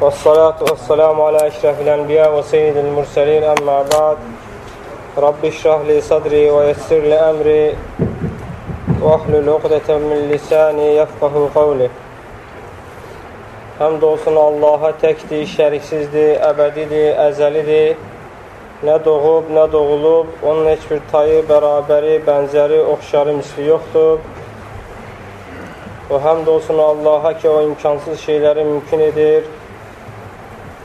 والصلاة والسلام على أشرف الأنبياء وسيد المرسلين أما بعد رب اشرح لي صدري ويسر لي أمري واحلل عقدة من lisani yefqahu qavli Həmd olsun Allaha təkdir, şəriksizdir, əbədidir, əzəlidir. Nə doğub, nə doğulub, onun heç bir tayı, bərabəri, bənzəri, oxşarı, misli yoxdur. Və həmd olsun Allaha ki, o imkansız şeyləri mümkün edir.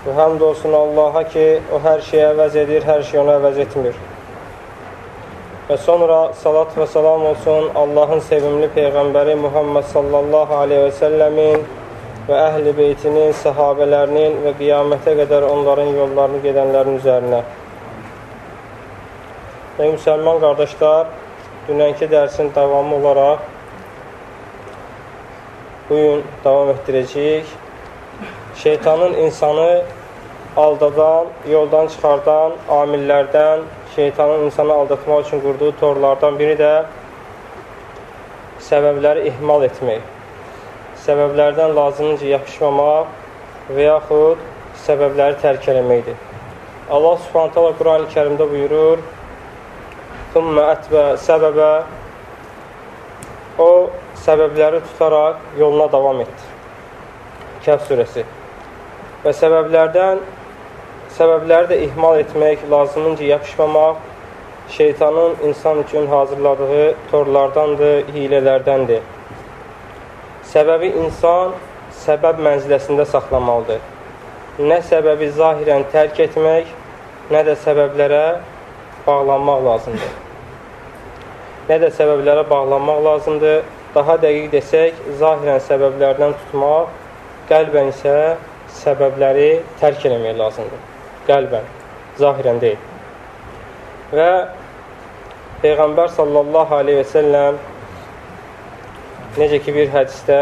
Və həmd olsun Allaha ki, o hər şeyi əvəz edir, hər şey onu əvəz etmir. Və sonra salat və salam olsun Allahın sevimli Peyğəmbəri Muhammed sallallahu aleyhi və səlləmin və əhl-i beytinin, səhabələrinin və qiyamətə qədər onların yollarını gedənlərin üzərinə. Və müsəlman qardaşlar, dünənki dərsin davamı olaraq bugün davam etdirəcəyik. Şeytanın insanı aldadan, yoldan çıxardan amillərdən, şeytanın insanı aldatmaq üçün qurduğu torlardan biri də səbəbləri ihmal etmək səbəblərdən lazımınca yapışmamaq və yaxud səbəbləri tərk eləməkdir. Allah subhanət hala Quran-ı kərimdə buyurur, Thumma ətbə səbəbə O, səbəbləri tutaraq yoluna davam etdi. Kəf surəsi. Və səbəblərdən səbəbləri də ihmal etmək, lazımınca yapışmamaq şeytanın insan üçün hazırladığı torlardandır, hilələrdəndir. Səbəbi insan səbəb mənziləsində saxlamalıdır. Nə səbəbi zahirən tərk etmək, nə də səbəblərə bağlanmaq lazımdır. Nə də səbəblərə bağlanmaq lazımdır. Daha dəqiq desək, zahirən səbəblərdən tutmaq, qəlbən isə səbəbləri tərk eləmək lazımdır. Qəlbən, zahirən deyil. Və Peyğəmbər sallallahu aleyhi və səlləm Necə ki, bir hədisdə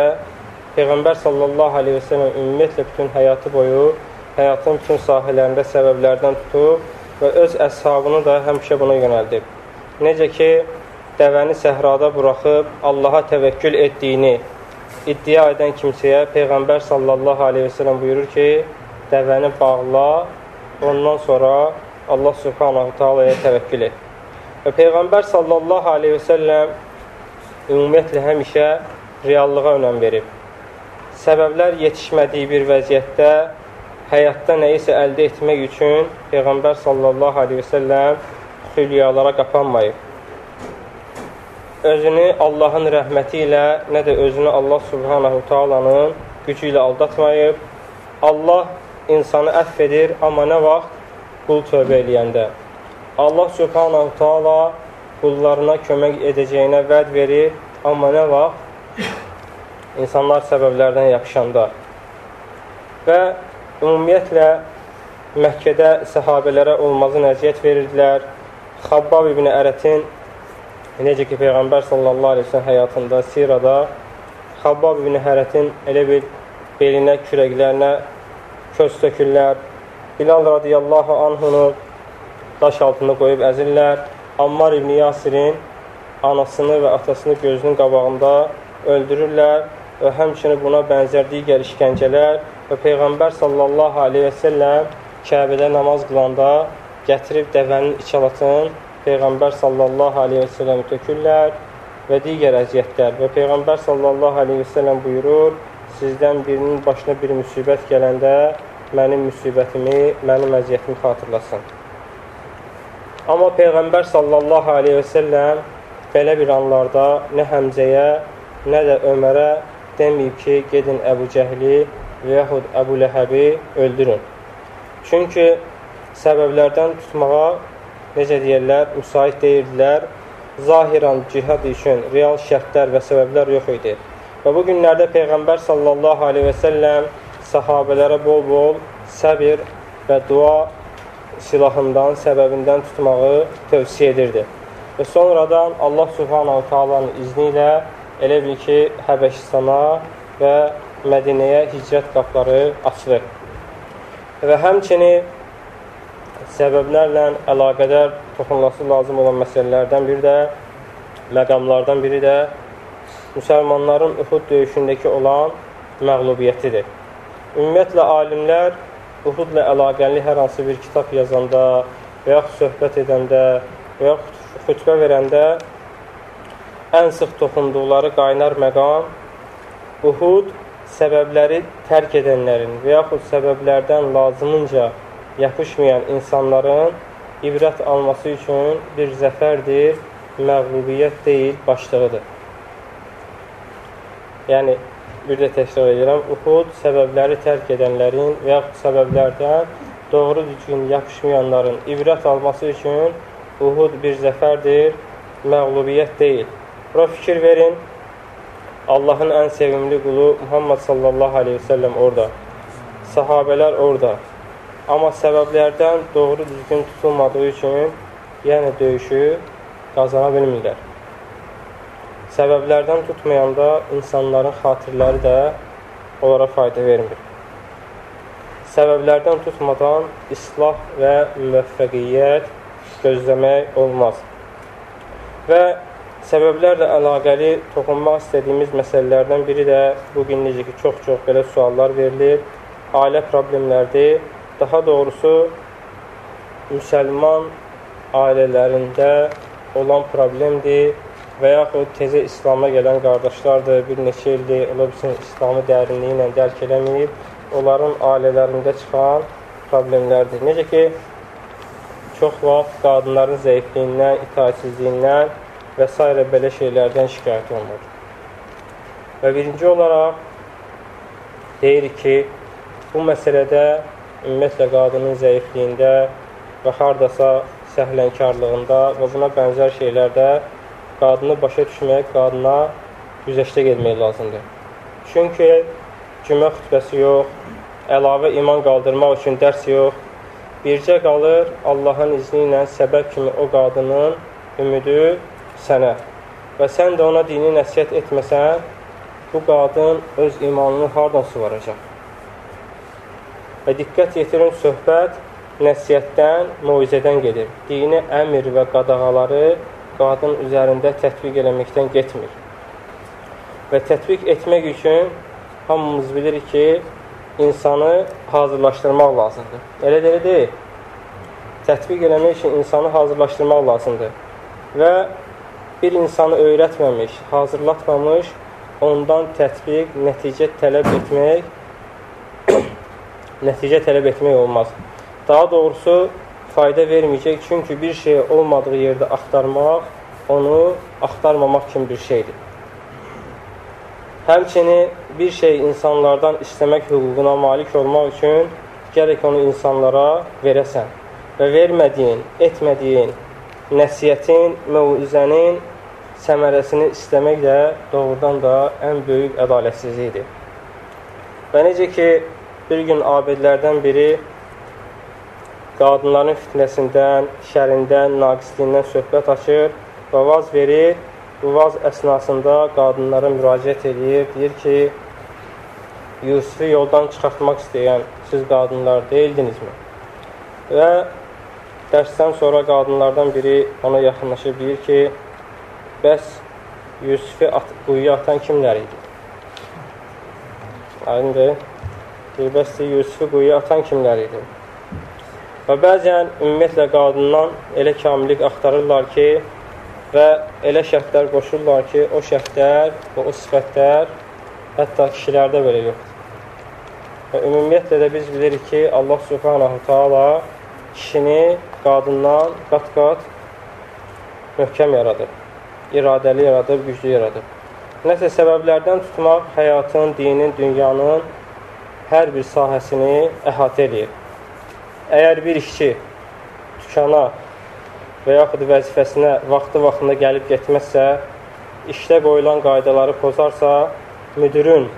Peyğəmbər sallallahu aleyhi və sələm ümumiyyətlə bütün həyatı boyu həyatın bütün sahələrində səbəblərdən tutub və öz əshabını da həmişə buna yönəldib. Necə ki, dəvəni səhrada buraxıb Allaha təvəkkül etdiyini iddia edən kimsəyə Peyğəmbər sallallahu aleyhi və sələm buyurur ki, dəvəni bağla, ondan sonra Allah subhanahu taalaya təvəkkül et. Və Peyğəmbər sallallahu aleyhi və səlləm ümumiyyətlə həmişə reallığa önəm verib. Səbəblər yetişmədiyi bir vəziyyətdə həyatda nəyisə əldə etmək üçün Peyğəmbər sallallahu aleyhi və səlləm xülyalara qapanmayıb. Özünü Allahın rəhməti ilə, nə də özünü Allah subhanahu taalanın gücü ilə aldatmayıb. Allah insanı əff edir, amma nə vaxt? Qul tövbə eləyəndə. Allah subhanahu taala qullarına kömək edəcəyinə vəd verir, amma nə vaxt? İnsanlar səbəblərdən yapışanda. Və ümumiyyətlə Məkkədə səhabələrə olmazın əziyyət verirdilər. Xabbab ibn Ərətin necə ki, Peyğəmbər sallallahu aleyhi ve həyatında, sirada Xabbab ibn Ərətin elə bir belinə, kürəklərinə köz tökürlər. Bilal radiyallahu anhunu daş altında qoyub əzirlər. Ammar ibn Yasirin anasını və atasını gözünün qabağında öldürürlər və həmçinin buna bənzər digər işgəncələr və Peyğəmbər sallallahu aleyhi və səlləm Kəbədə namaz qılanda gətirib dəvənin içalatın Peyğəmbər sallallahu aleyhi və səlləm tökürlər və digər əziyyətlər və Peyğəmbər sallallahu aleyhi və səlləm buyurur sizdən birinin başına bir müsibət gələndə mənim müsibətimi, mənim əziyyətimi xatırlasın. Amma Peyğəmbər sallallahu aleyhi və səlləm belə bir anlarda nə Həmzəyə, nə də Ömərə deməyib ki, gedin Əbu Cəhli və yaxud Əbu Ləhəbi öldürün. Çünki səbəblərdən tutmağa, necə deyərlər, müsait deyirdilər, zahiran cihad üçün real şərtlər və səbəblər yox idi. Və bu günlərdə Peyğəmbər sallallahu aleyhi və səlləm sahabələrə bol-bol səbir və dua silahından, səbəbindən tutmağı tövsiyə edirdi. Və sonradan Allah Subhanahu Taala'nın izni ilə elə bil ki, Həbəşistana və Mədinəyə hicrət qapları açılır. Və həmçini səbəblərlə əlaqədar toxunulması lazım olan məsələlərdən biri də, məqamlardan biri də müsəlmanların Uhud döyüşündəki olan məğlubiyyətidir. Ümumiyyətlə, alimlər Uhudla əlaqəli hər hansı bir kitab yazanda və yaxud söhbət edəndə və yaxud xütbə verəndə ən sıx toxunduqları qaynar məqam Uhud səbəbləri tərk edənlərin və yaxud səbəblərdən lazımınca yapışmayan insanların ibrət alması üçün bir zəfərdir, məğlubiyyət deyil, başlığıdır. Yəni, bir də təkrar edirəm, Uhud səbəbləri tərk edənlərin və yaxud səbəblərdən doğru düzgün yapışmayanların ibrət alması üçün Uhud bir zəfərdir, məğlubiyyət deyil. Bura fikir verin, Allahın ən sevimli qulu Muhammed sallallahu aleyhi ve sellem orada, sahabələr orada. Amma səbəblərdən doğru düzgün tutulmadığı üçün, yəni döyüşü qazana bilmirlər səbəblərdən tutmayanda insanların xatirləri də onlara fayda vermir. Səbəblərdən tutmadan islah və müvəffəqiyyət gözləmək olmaz. Və səbəblərlə əlaqəli toxunmaq istədiyimiz məsələlərdən biri də bugün necə ki, çox-çox belə suallar verilir, ailə problemlərdir. Daha doğrusu, müsəlman ailələrində olan problemdir və yaxud tezə İslama gələn qardaşlardır, bir neçə ildir, ola bilsin, İslamı dərinliyi ilə dərk eləməyib, onların ailələrində çıxan problemlərdir. Necə ki, çox vaxt qadınların zəifliyindən, itaatsizliyindən və s. belə şeylərdən şikayət olunur. Və birinci olaraq deyirik ki, bu məsələdə ümumiyyətlə qadının zəifliyində və haradasa səhlənkarlığında və buna bənzər şeylərdə qadını başa düşmək, qadına güzəştə getmək lazımdır. Çünki cümə xütbəsi yox, əlavə iman qaldırmaq üçün dərs yox, bircə qalır Allahın izni ilə səbəb kimi o qadının ümidi sənə. Və sən də ona dini nəsiyyət etməsən, bu qadın öz imanını hardan suvaracaq? Və diqqət yetirin, söhbət nəsiyyətdən, moizədən gedir. Dini əmr və qadağaları qadın üzərində tətbiq eləməkdən getmir. Və tətbiq etmək üçün hamımız bilirik ki, insanı hazırlaşdırmaq lazımdır. Elə də deyil. Tətbiq eləmək üçün insanı hazırlaşdırmaq lazımdır. Və bir insanı öyrətməmiş, hazırlatmamış, ondan tətbiq, nəticə tələb etmək nəticə tələb etmək olmaz. Daha doğrusu, fayda verməyəcək. Çünki bir şey olmadığı yerdə axtarmaq, onu axtarmamaq kimi bir şeydir. Həmçini bir şey insanlardan istəmək hüququna malik olmaq üçün gərək onu insanlara verəsən. Və vermədiyin, etmədiyin nəsiyyətin, məvizənin səmərəsini istəmək də doğrudan da ən böyük ədalətsizlikdir. Və necə ki, bir gün abidlərdən biri qadınların fitnəsindən, şərindən, naqisliyindən söhbət açır və vaz verir. Bu vaz əsnasında qadınlara müraciət edir, deyir ki, Yusufu yoldan çıxartmaq istəyən siz qadınlar deyildinizmi? Və dərsdən sonra qadınlardan biri ona yaxınlaşıb deyir ki, bəs Yusufu at quyuya atan kimlər idi? Aydındır. Deyir, bəs Yusufu quyuya atan kimlər idi? Və bəzən ümumiyyətlə qadından elə kamillik axtarırlar ki, və elə şərtlər qoşurlar ki, o şərtlər və o sifətlər hətta kişilərdə belə yoxdur. Və ümumiyyətlə də biz bilirik ki, Allah subhanahu taala kişini qadından qat-qat möhkəm yaradıb, iradəli yaradıb, güclü yaradıb. Nəsə səbəblərdən tutmaq həyatın, dinin, dünyanın hər bir sahəsini əhatə edir. Əgər bir işçi dükana və yaxud vəzifəsinə vaxtı-vaxtında gəlib getməzsə, işdə qoyulan qaydaları pozarsa, müdürün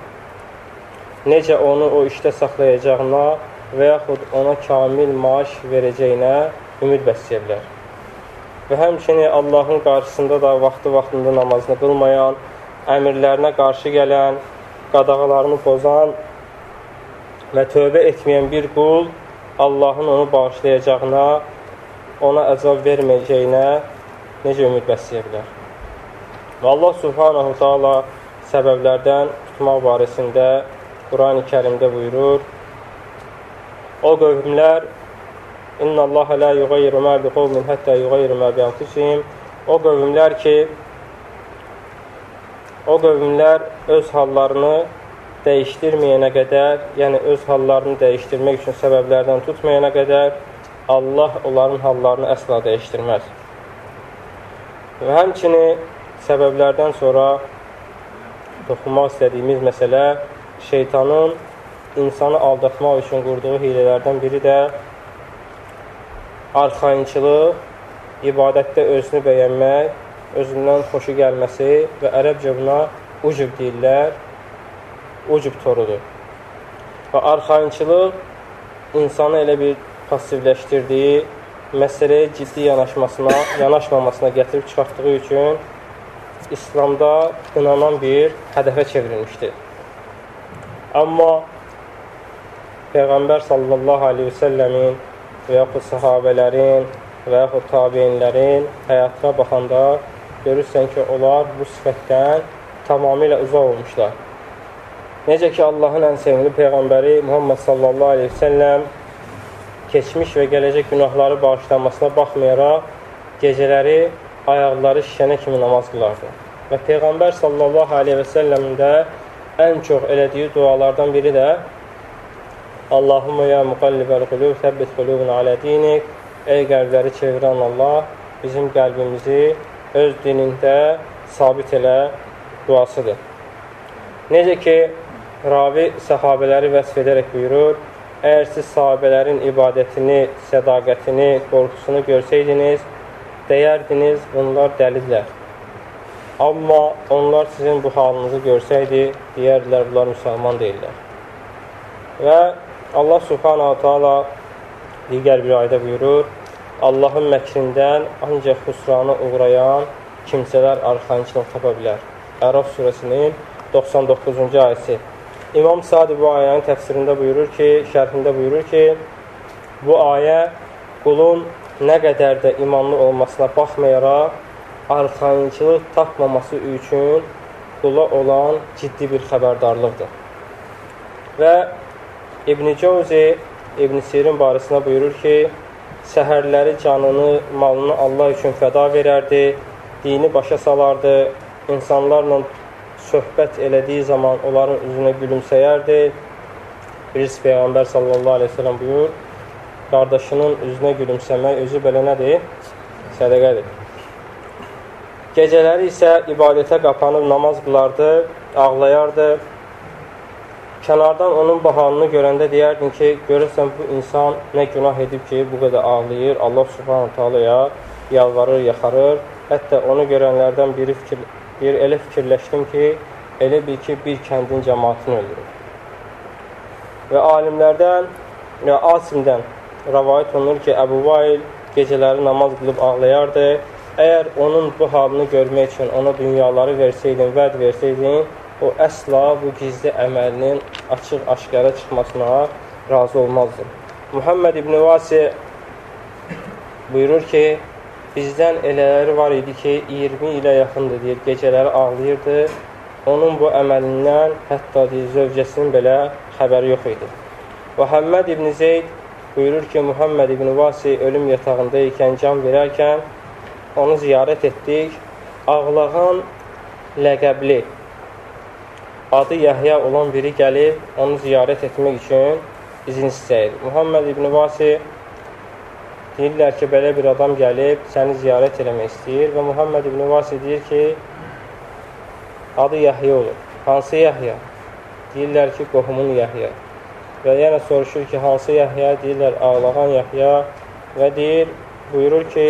necə onu o işdə saxlayacağına və yaxud ona kamil maaş verəcəyinə ümid bəsləyə bilər. Və həmçini Allahın qarşısında da vaxtı-vaxtında namazını qılmayan, əmirlərinə qarşı gələn, qadağalarını pozan və tövbə etməyən bir qul Allahın onu bağışlayacağına, ona əzab verməyəcəyinə necə ümid bəsləyə bilər? Və Allah subhanahu taala səbəblərdən tutmaq barəsində Qurani kərimdə buyurur, o qövmlər İnna Allah la yughayyiru ma bi qawmin hatta yughayyiru ma bi anfusihim. O qövmlər ki, o qövmlər öz hallarını dəyişdirməyənə qədər, yəni öz hallarını dəyişdirmək üçün səbəblərdən tutmayana qədər Allah onların hallarını əsla dəyişdirməz. Və həmçini səbəblərdən sonra toxunmaq istədiyimiz məsələ şeytanın insanı aldatmaq üçün qurduğu hilələrdən biri də arxayınçılıq, ibadətdə özünü bəyənmək, özündən xoşu gəlməsi və ərəbcə buna ucub deyirlər, ucub torudur. Və arxayınçılıq insanı elə bir passivləşdirdiyi, məsələyə ciddi yanaşmasına, yanaşmamasına gətirib çıxartdığı üçün İslamda qınanan bir hədəfə çevrilmişdir. Amma Peyğəmbər sallallahu aleyhi və səlləmin və yaxud sahabələrin və yaxud tabinlərin həyatına baxanda görürsən ki, onlar bu sifətdən tamamilə uzaq olmuşlar. Necə ki, Allahın ən sevimli Peyğəmbəri Muhammed sallallahu aleyhi ve selləm keçmiş və gələcək günahları bağışlanmasına baxmayaraq gecələri ayaqları şişənə kimi namaz qılardı. Və Peyğəmbər sallallahu aleyhi və səlləmin də ən çox elədiyi dualardan biri də Allahumma ya muqallibəl qulub, səbbit qulubuna alə dinik. Ey qəlbləri çevirən Allah, bizim qəlbimizi öz dinində sabit elə duasıdır. Necə ki, ravi səhabələri vəsf edərək buyurur, əgər siz sahabələrin ibadətini, sədaqətini, qorxusunu görsəydiniz, deyərdiniz, bunlar dəlidlər. Amma onlar sizin bu halınızı görsəydi, deyərdilər, bunlar müsəlman deyirlər. Və Allah subhanahu taala digər bir ayda buyurur, Allahın məkrindən ancaq xüsrana uğrayan kimsələr arxançılıq tapa bilər. Əraf surəsinin 99-cu ayəsi. İmam Sadi bu ayənin təfsirində buyurur ki, şərhində buyurur ki, bu ayə qulun nə qədər də imanlı olmasına baxmayaraq, arxayınçılıq tapmaması üçün qula olan ciddi bir xəbərdarlıqdır. Və İbn Cəvzi İbn Sirin barəsində buyurur ki, səhərləri canını, malını Allah üçün fəda verərdi, dini başa salardı, insanlarla söhbət elədiyi zaman onların üzünə gülümsəyərdi. Birisi Peyğəmbər sallallahu aleyhi ve sellem buyur, qardaşının üzünə gülümsəmək özü belə nədir? Sədəqədir. Gecələri isə ibadətə qapanıb namaz qılardı, ağlayardı, kənardan onun bahalını görəndə deyərdin ki, görürsən bu insan nə günah edib ki, bu qədər ağlayır, Allah subhanahu taalaya yalvarır, yaxarır. Hətta onu görənlərdən biri fikir, bir elə fikirləşdim ki, elə bil ki, bir kəndin cəmaatını öldürür. Və alimlərdən və Asimdən rəvayət olunur ki, Əbu Vail gecələri namaz qılıb ağlayardı. Əgər onun bu halını görmək üçün ona dünyaları versəydin, vəd versəydin, o əsla bu gizli əməlinin açıq-aşkara çıxmasına razı olmazdı. Muhammed İbn Vasi buyurur ki, bizdən elələri var idi ki, 20 ilə yaxındır deyir, gecələri ağlayırdı. Onun bu əməlindən hətta deyir, zövcəsinin belə xəbəri yox idi. Və Həmməd İbn Zeyd buyurur ki, Muhammed İbn Vasi ölüm yatağında ikən can verərkən onu ziyarət etdik. Ağlağan ləqəbli adı Yəhya olan biri gəlib onu ziyarət etmək üçün izin istəyir. Muhammed İbn Vasi deyirlər ki, belə bir adam gəlib səni ziyarət eləmək istəyir və Muhammed İbn Vasi deyir ki, adı Yəhya olur. Hansı Yəhya? Deyirlər ki, qohumun Yəhya. Və yenə soruşur ki, hansı Yəhya? Deyirlər, ağlağan Yəhya və deyir, buyurur ki,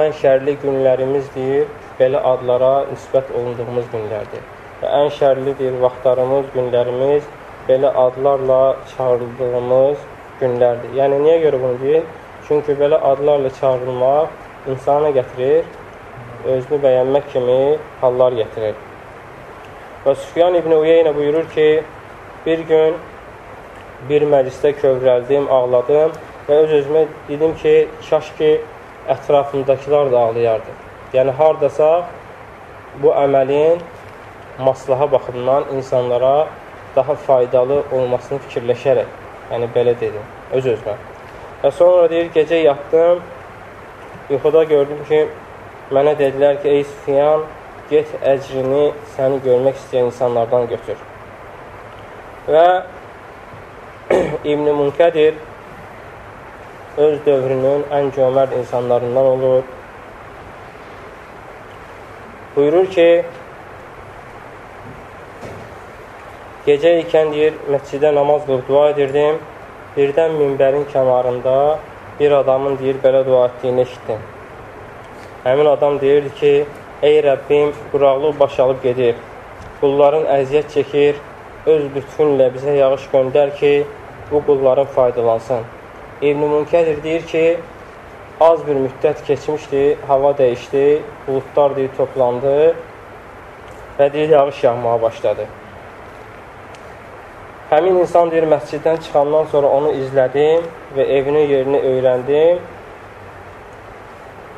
ən şərli günlərimiz deyir, belə adlara nisbət olunduğumuz günlərdir və ən şərlidir vaxtlarımız, günlərimiz belə adlarla çağrıldığımız günlərdir. Yəni, niyə görə bunu deyir? Çünki belə adlarla çağrılmaq insana gətirir, özünü bəyənmək kimi hallar gətirir. Və Süfyan İbn Uyeynə buyurur ki, bir gün bir məclisdə kövrəldim, ağladım və öz-özümə dedim ki, kaş ki, ətrafımdakılar da ağlayardı. Yəni, haradasa bu əməlin maslaha baxımından insanlara daha faydalı olmasını fikirləşərək, yəni belə dedim, öz-özmə. Və sonra deyir, gecə yatdım, yuxuda gördüm ki, mənə dedilər ki, ey Sufiyan, get əcrini səni görmək istəyən insanlardan götür. Və İbn-i Münkədir öz dövrünün ən cömərd insanlarından olur. Buyurur ki, gecə ikən deyir, məscidə namaz qılıb dua edirdim. Birdən minbərin kənarında bir adamın deyir, belə dua etdiyini eşitdim. Həmin adam deyirdi ki, ey Rəbbim, quraqlıq başalıb gedir. Qulların əziyyət çəkir, öz lütfunlə bizə yağış göndər ki, bu qulların faydalansın. İbn-i Münkədir deyir ki, az bir müddət keçmişdi, hava dəyişdi, buludlar deyir, toplandı və deyir, yağış yağmağa başladı. Həmin insan deyir, məsciddən çıxandan sonra onu izlədim və evinin yerini öyrəndim.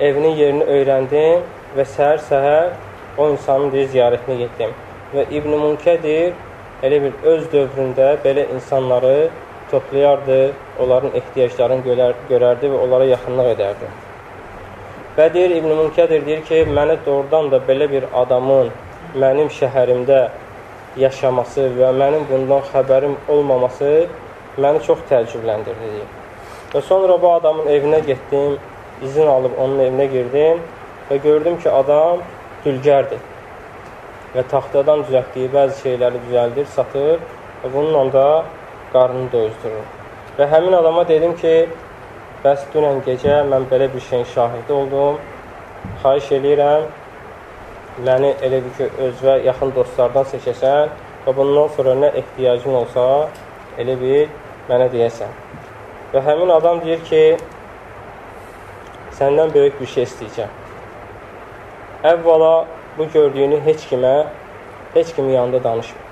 Evinin yerini öyrəndim və səhər-səhər o insanın deyir, ziyarətinə getdim. Və İbn-i Münkədir elə bir öz dövründə belə insanları toplayardı, onların ehtiyaclarını görər, görərdi və onlara yaxınlıq edərdi. Və deyir, İbn-i Münkədir deyir ki, mənə doğrudan da belə bir adamın mənim şəhərimdə yaşaması və mənim bundan xəbərim olmaması məni çox təəccübləndirdi. Və sonra bu adamın evinə getdim, izin alıb onun evinə girdim və gördüm ki, adam dülgərdir və taxtadan düzəltdiyi bəzi şeyləri düzəldir, satır və bununla da qarnını doyuzdurur. Və həmin adama dedim ki, bəs dünən gecə mən belə bir şeyin şahidi oldum. Xahiş eləyirəm, məni elə bir ki, özvə yaxın dostlardan seçəsən və bundan sonra nə ehtiyacın olsa, elə bir mənə deyəsən. Və həmin adam deyir ki, səndən böyük bir şey istəyəcəm. Əvvəla bu gördüyünü heç kimə, heç kimin yanında danışma.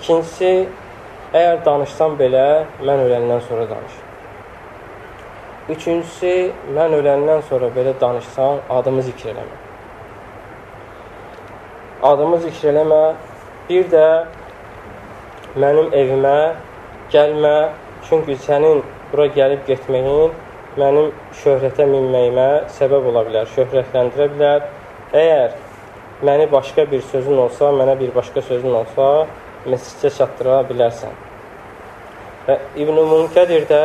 İkincisi, əgər danışsam belə, mən öləndən sonra danış. Üçüncüsü, mən öləndən sonra belə danışsam, adımı zikr eləmə. Adımı zikr eləmə. Bir də mənim evimə gəlmə, çünki sənin bura gəlib getməyin mənim şöhrətə minməyimə səbəb ola bilər, şöhrətləndirə bilər. Əgər məni başqa bir sözün olsa, mənə bir başqa sözün olsa, məscidə çatdıra bilərsən. Və İbn-i Münkədir də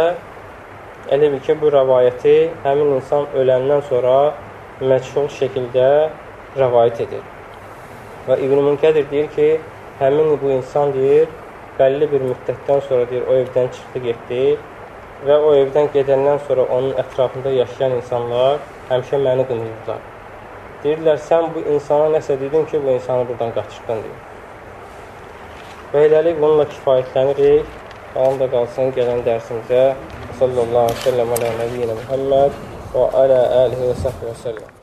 elə bil ki, bu rəvayəti həmin insan öləndən sonra məchul şəkildə rəvayət edir. Və İbn-i Münkədir deyir ki, həmin bu insan deyir, bəlli bir müddətdən sonra deyir, o evdən çıxdı, getdi və o evdən gedəndən sonra onun ətrafında yaşayan insanlar həmişə məni qınayırlar. Deyirlər, sən bu insana nəsə dedin ki, bu insanı buradan qaçırdın, deyir. Və eləlik bununla kifayətlənirik. Qalan da qalsın gələn dərsimizə. Sallallahu aleyhi və səlləm alə nəbiyyina Muhammed və alə əlihi və səhvə və səlləm.